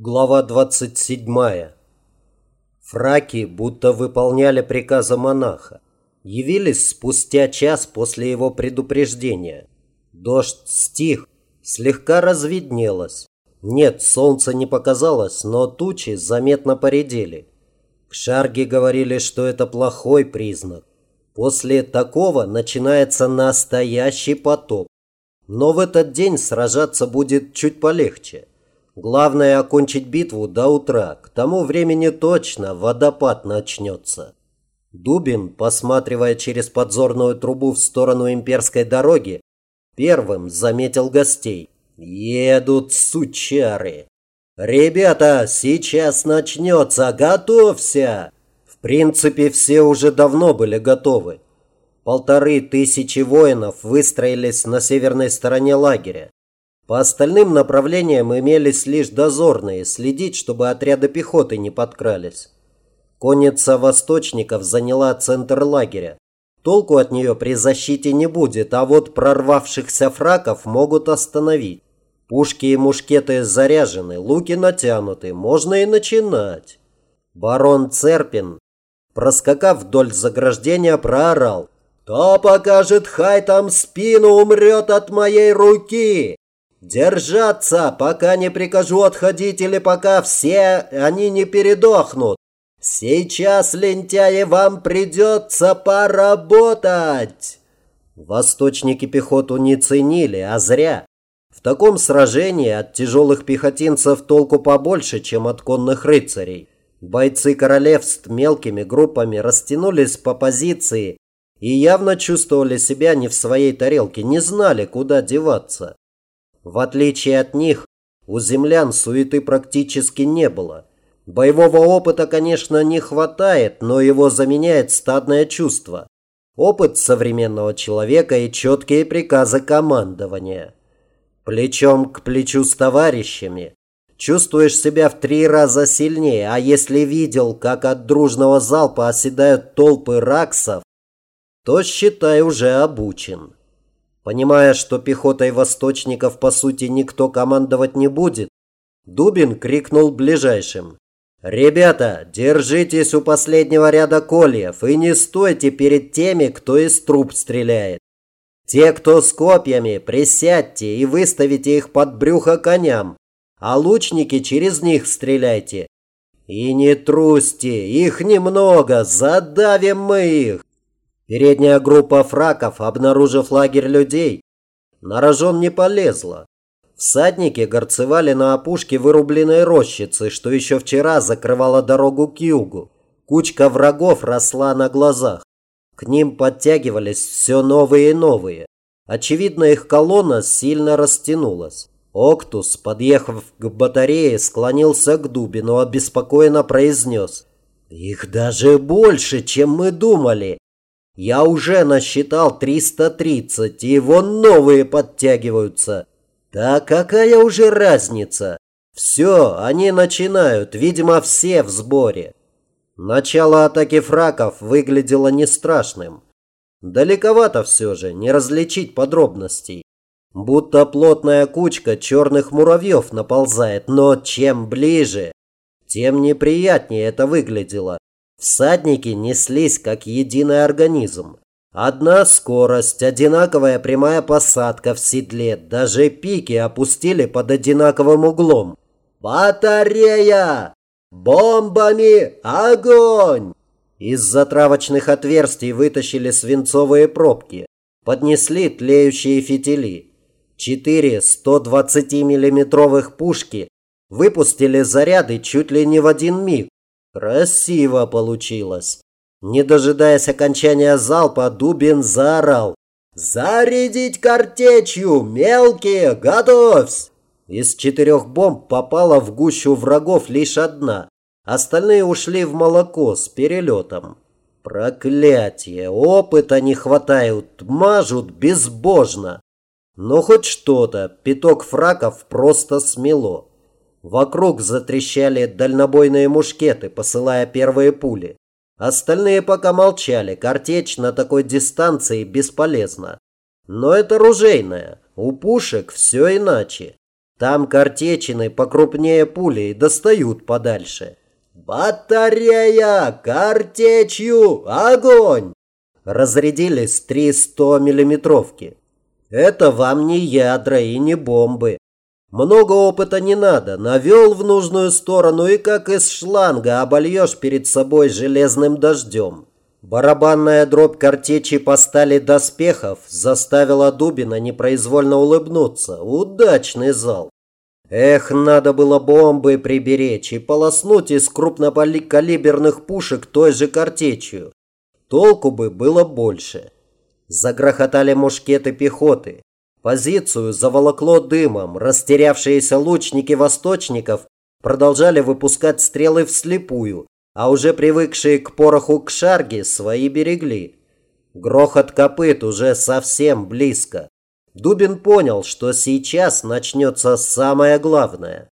Глава 27. Фраки будто выполняли приказы монаха. Явились спустя час после его предупреждения. Дождь стих, слегка разведнелось. Нет, солнце не показалось, но тучи заметно поредели. Кшарги говорили, что это плохой признак. После такого начинается настоящий потоп. Но в этот день сражаться будет чуть полегче. Главное окончить битву до утра. К тому времени точно водопад начнется. Дубин, посматривая через подзорную трубу в сторону имперской дороги, первым заметил гостей. Едут сучары. «Ребята, сейчас начнется, готовься!» В принципе, все уже давно были готовы. Полторы тысячи воинов выстроились на северной стороне лагеря. По остальным направлениям имелись лишь дозорные, следить, чтобы отряды пехоты не подкрались. Конница восточников заняла центр лагеря. Толку от нее при защите не будет, а вот прорвавшихся фраков могут остановить. Пушки и мушкеты заряжены, луки натянуты, можно и начинать. Барон Церпин, проскакав вдоль заграждения, проорал. «Кто покажет хайтам спину, умрет от моей руки!» Держаться, пока не прикажу отходить или пока все они не передохнут. Сейчас, лентяи, вам придется поработать. Восточники пехоту не ценили, а зря. В таком сражении от тяжелых пехотинцев толку побольше, чем от конных рыцарей. Бойцы королевств мелкими группами растянулись по позиции и явно чувствовали себя не в своей тарелке, не знали, куда деваться. В отличие от них, у землян суеты практически не было. Боевого опыта, конечно, не хватает, но его заменяет стадное чувство. Опыт современного человека и четкие приказы командования. Плечом к плечу с товарищами. Чувствуешь себя в три раза сильнее, а если видел, как от дружного залпа оседают толпы раксов, то считай уже обучен. Понимая, что пехотой восточников по сути никто командовать не будет, Дубин крикнул ближайшим. «Ребята, держитесь у последнего ряда кольев и не стойте перед теми, кто из труб стреляет. Те, кто с копьями, присядьте и выставите их под брюхо коням, а лучники через них стреляйте. И не трусьте, их немного, задавим мы их. Передняя группа фраков, обнаружив лагерь людей, на рожон не полезла. Всадники горцевали на опушке вырубленной рощицы, что еще вчера закрывала дорогу к югу. Кучка врагов росла на глазах. К ним подтягивались все новые и новые. Очевидно, их колонна сильно растянулась. Октус, подъехав к батарее, склонился к Дубину, обеспокоенно произнес. «Их даже больше, чем мы думали. Я уже насчитал 330, и вон новые подтягиваются. Да какая уже разница? Все, они начинают, видимо, все в сборе. Начало атаки фраков выглядело не страшным. Далековато все же, не различить подробностей. Будто плотная кучка черных муравьев наползает, но чем ближе, тем неприятнее это выглядело. Всадники неслись как единый организм. Одна скорость, одинаковая прямая посадка в седле, даже пики опустили под одинаковым углом. «Батарея! Бомбами! Огонь!» Из затравочных отверстий вытащили свинцовые пробки, поднесли тлеющие фитили. Четыре 120-миллиметровых пушки выпустили заряды чуть ли не в один миг. Красиво получилось. Не дожидаясь окончания залпа, Дубин заорал. «Зарядить картечью! Мелкие, готовься!» Из четырех бомб попала в гущу врагов лишь одна. Остальные ушли в молоко с перелетом. Проклятие! Опыта не хватает, мажут безбожно. Но хоть что-то, пяток фраков просто смело. Вокруг затрещали дальнобойные мушкеты, посылая первые пули. Остальные пока молчали, картечь на такой дистанции бесполезна. Но это ружейная, у пушек все иначе. Там картечины покрупнее пули и достают подальше. «Батарея! Картечью! Огонь!» Разрядились три 100-миллиметровки. Это вам не ядра и не бомбы. Много опыта не надо. Навел в нужную сторону и как из шланга обольешь перед собой железным дождем. Барабанная дробь картечи по стали доспехов заставила Дубина непроизвольно улыбнуться. Удачный зал. Эх, надо было бомбы приберечь и полоснуть из крупнокалиберных пушек той же картечью. Толку бы было больше. Загрохотали мушкеты пехоты. Позицию заволокло дымом. Растерявшиеся лучники восточников продолжали выпускать стрелы вслепую, а уже привыкшие к пороху к шарге свои берегли. Грохот копыт уже совсем близко. Дубин понял, что сейчас начнется самое главное.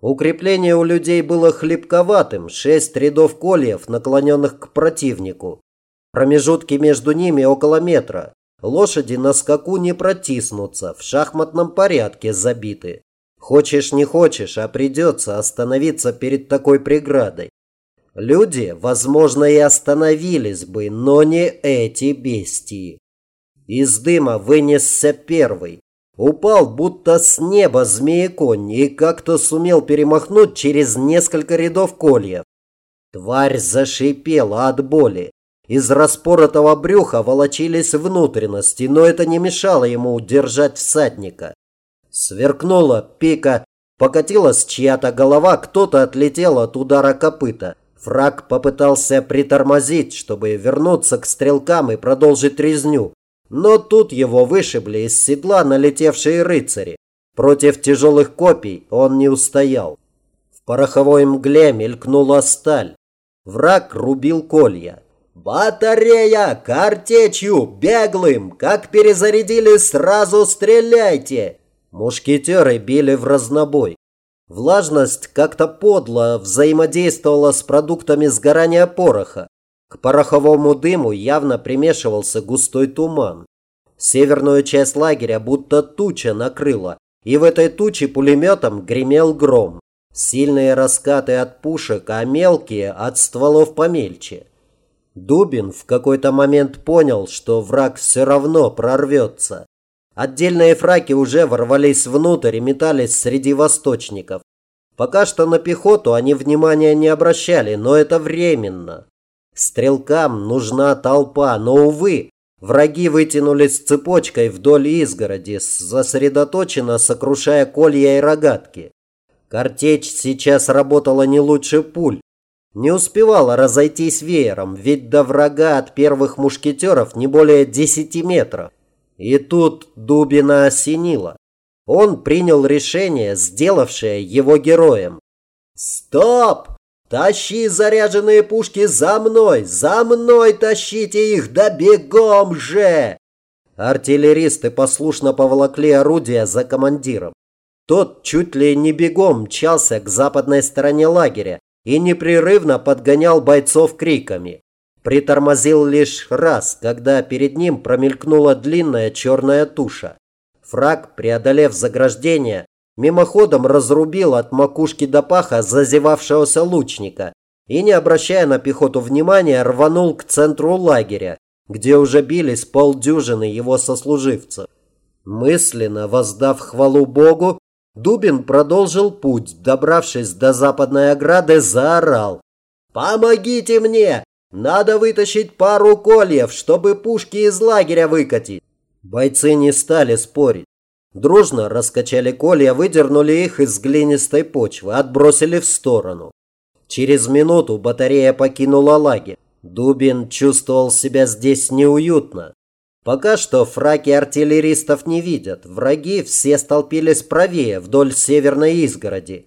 Укрепление у людей было хлипковатым, шесть рядов кольев, наклоненных к противнику. Промежутки между ними около метра. Лошади на скаку не протиснутся, в шахматном порядке забиты. Хочешь не хочешь, а придется остановиться перед такой преградой. Люди, возможно, и остановились бы, но не эти бестии. Из дыма вынесся первый. Упал будто с неба змееконь и как-то сумел перемахнуть через несколько рядов кольев. Тварь зашипела от боли. Из распоротого брюха волочились внутренности, но это не мешало ему удержать всадника. Сверкнула пика, покатилась чья-то голова, кто-то отлетел от удара копыта. Фраг попытался притормозить, чтобы вернуться к стрелкам и продолжить резню. Но тут его вышибли из седла налетевшие рыцари. Против тяжелых копий он не устоял. В пороховой мгле мелькнула сталь. Враг рубил колья. «Батарея! Картечью! Беглым! Как перезарядили, сразу стреляйте!» Мушкетеры били в разнобой. Влажность как-то подло взаимодействовала с продуктами сгорания пороха. К пороховому дыму явно примешивался густой туман. Северную часть лагеря будто туча накрыла, и в этой туче пулеметом гремел гром. Сильные раскаты от пушек, а мелкие от стволов помельче. Дубин в какой-то момент понял, что враг все равно прорвется. Отдельные фраки уже ворвались внутрь и метались среди восточников. Пока что на пехоту они внимания не обращали, но это временно. Стрелкам нужна толпа, но, увы, враги вытянулись цепочкой вдоль изгороди, сосредоточенно сокрушая колья и рогатки. Картечь сейчас работала не лучше пуль. Не успевала разойтись веером, ведь до врага от первых мушкетеров не более десяти метров. И тут Дубина осенило. Он принял решение, сделавшее его героем. «Стоп! Тащи заряженные пушки за мной! За мной тащите их! Да бегом же!» Артиллеристы послушно поволокли орудия за командиром. Тот чуть ли не бегом мчался к западной стороне лагеря и непрерывно подгонял бойцов криками. Притормозил лишь раз, когда перед ним промелькнула длинная черная туша. Фраг, преодолев заграждение, мимоходом разрубил от макушки до паха зазевавшегося лучника и, не обращая на пехоту внимания, рванул к центру лагеря, где уже бились полдюжины его сослуживцев. Мысленно воздав хвалу Богу, Дубин продолжил путь, добравшись до западной ограды, заорал. «Помогите мне! Надо вытащить пару кольев, чтобы пушки из лагеря выкатить. Бойцы не стали спорить. Дружно раскачали колья, выдернули их из глинистой почвы, отбросили в сторону. Через минуту батарея покинула лагерь. Дубин чувствовал себя здесь неуютно. Пока что фраки артиллеристов не видят. Враги все столпились правее, вдоль северной изгороди.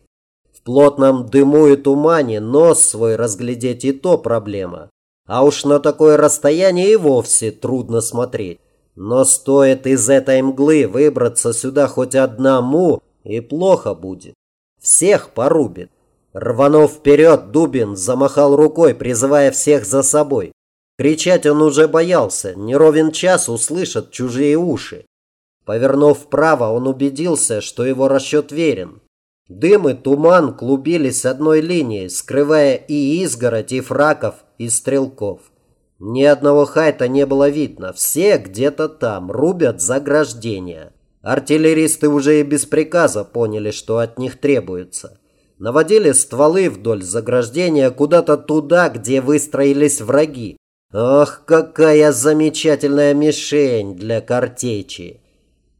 В плотном дыму и тумане нос свой разглядеть и то проблема. А уж на такое расстояние и вовсе трудно смотреть. Но стоит из этой мглы выбраться сюда хоть одному, и плохо будет. Всех порубит. Рванув вперед, Дубин замахал рукой, призывая всех за собой. Кричать он уже боялся, не ровен час услышат чужие уши. Повернув вправо, он убедился, что его расчет верен. Дым и туман клубились одной линией, скрывая и изгородь, и фраков, и стрелков. Ни одного хайта не было видно. Все где-то там, рубят заграждения. Артиллеристы уже и без приказа поняли, что от них требуется. Наводили стволы вдоль заграждения куда-то туда, где выстроились враги. Ох, какая замечательная мишень для картечи!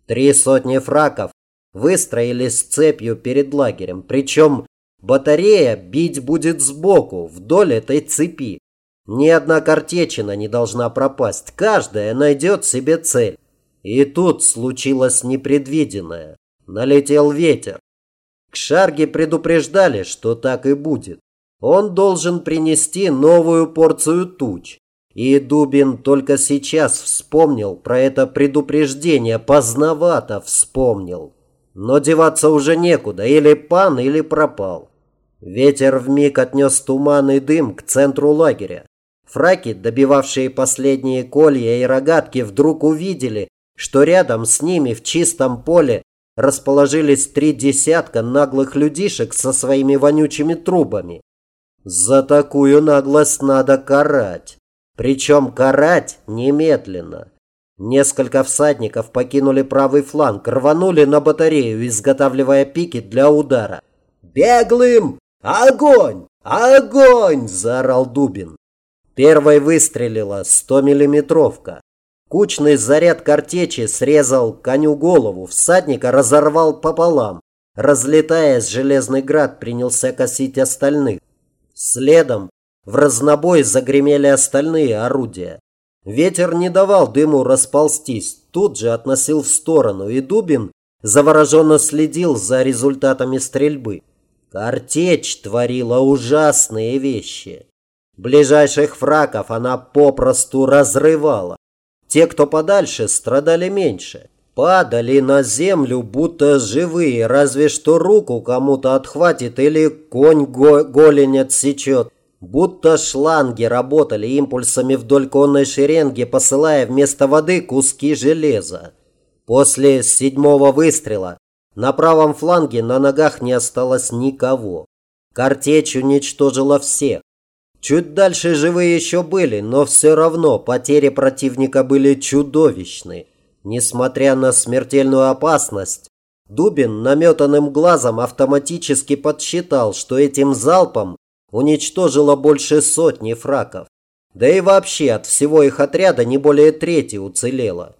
Три сотни фраков выстроились цепью перед лагерем, причем батарея бить будет сбоку, вдоль этой цепи. Ни одна картечина не должна пропасть, каждая найдет себе цель. И тут случилось непредвиденное. Налетел ветер. К Шарге предупреждали, что так и будет. Он должен принести новую порцию туч. И Дубин только сейчас вспомнил про это предупреждение, поздновато вспомнил. Но деваться уже некуда, или пан, или пропал. Ветер вмиг отнес туман и дым к центру лагеря. Фраки, добивавшие последние колья и рогатки, вдруг увидели, что рядом с ними в чистом поле расположились три десятка наглых людишек со своими вонючими трубами. За такую наглость надо карать. Причем карать немедленно. Несколько всадников покинули правый фланг, рванули на батарею, изготавливая пики для удара. «Беглым! Огонь! Огонь!» – заорал Дубин. Первой выстрелила 100-миллиметровка. Кучный заряд картечи срезал коню голову, всадника разорвал пополам. Разлетаясь, железный град принялся косить остальных. Следом в разнобой загремели остальные орудия. Ветер не давал дыму расползтись, тут же относил в сторону, и Дубин завороженно следил за результатами стрельбы. Картечь творила ужасные вещи. Ближайших фраков она попросту разрывала. Те, кто подальше, страдали меньше. Падали на землю, будто живые, разве что руку кому-то отхватит или конь го голень отсечет. Будто шланги работали импульсами вдоль конной шеренги, посылая вместо воды куски железа. После седьмого выстрела на правом фланге на ногах не осталось никого. Картечь уничтожила всех. Чуть дальше живые еще были, но все равно потери противника были чудовищны. Несмотря на смертельную опасность, Дубин наметанным глазом автоматически подсчитал, что этим залпом уничтожило больше сотни фраков. Да и вообще от всего их отряда не более трети уцелело.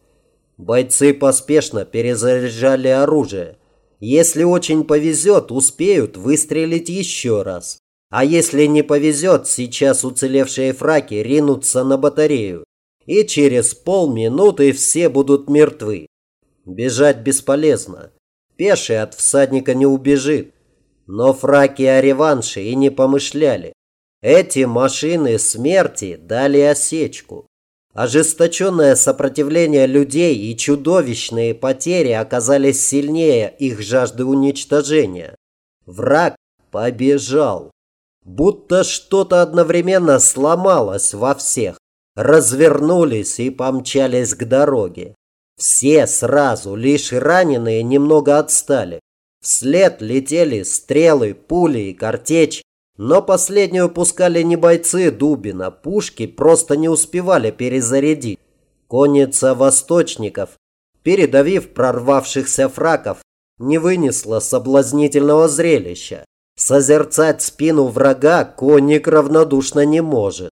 Бойцы поспешно перезаряжали оружие. Если очень повезет, успеют выстрелить еще раз. А если не повезет, сейчас уцелевшие фраки ринутся на батарею. И через полминуты все будут мертвы. Бежать бесполезно. Пеший от всадника не убежит. Но фраки о реванше и не помышляли. Эти машины смерти дали осечку. Ожесточенное сопротивление людей и чудовищные потери оказались сильнее их жажды уничтожения. Враг побежал будто что-то одновременно сломалось во всех, развернулись и помчались к дороге. Все сразу, лишь раненые немного отстали. Вслед летели стрелы, пули и картечь, но последнюю пускали не бойцы Дубина, пушки просто не успевали перезарядить. Конница восточников, передавив прорвавшихся фраков, не вынесла соблазнительного зрелища. Созерцать спину врага конник равнодушно не может.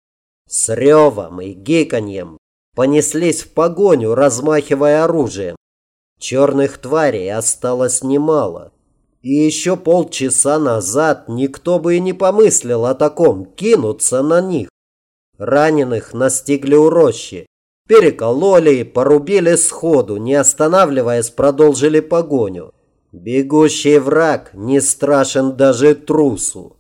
С ревом и гиканьем понеслись в погоню, размахивая оружием. Черных тварей осталось немало. И еще полчаса назад никто бы и не помыслил о таком, кинуться на них. Раненых настигли у рощи. Перекололи и порубили сходу, не останавливаясь, продолжили погоню. Бегущий враг не страшен даже трусу.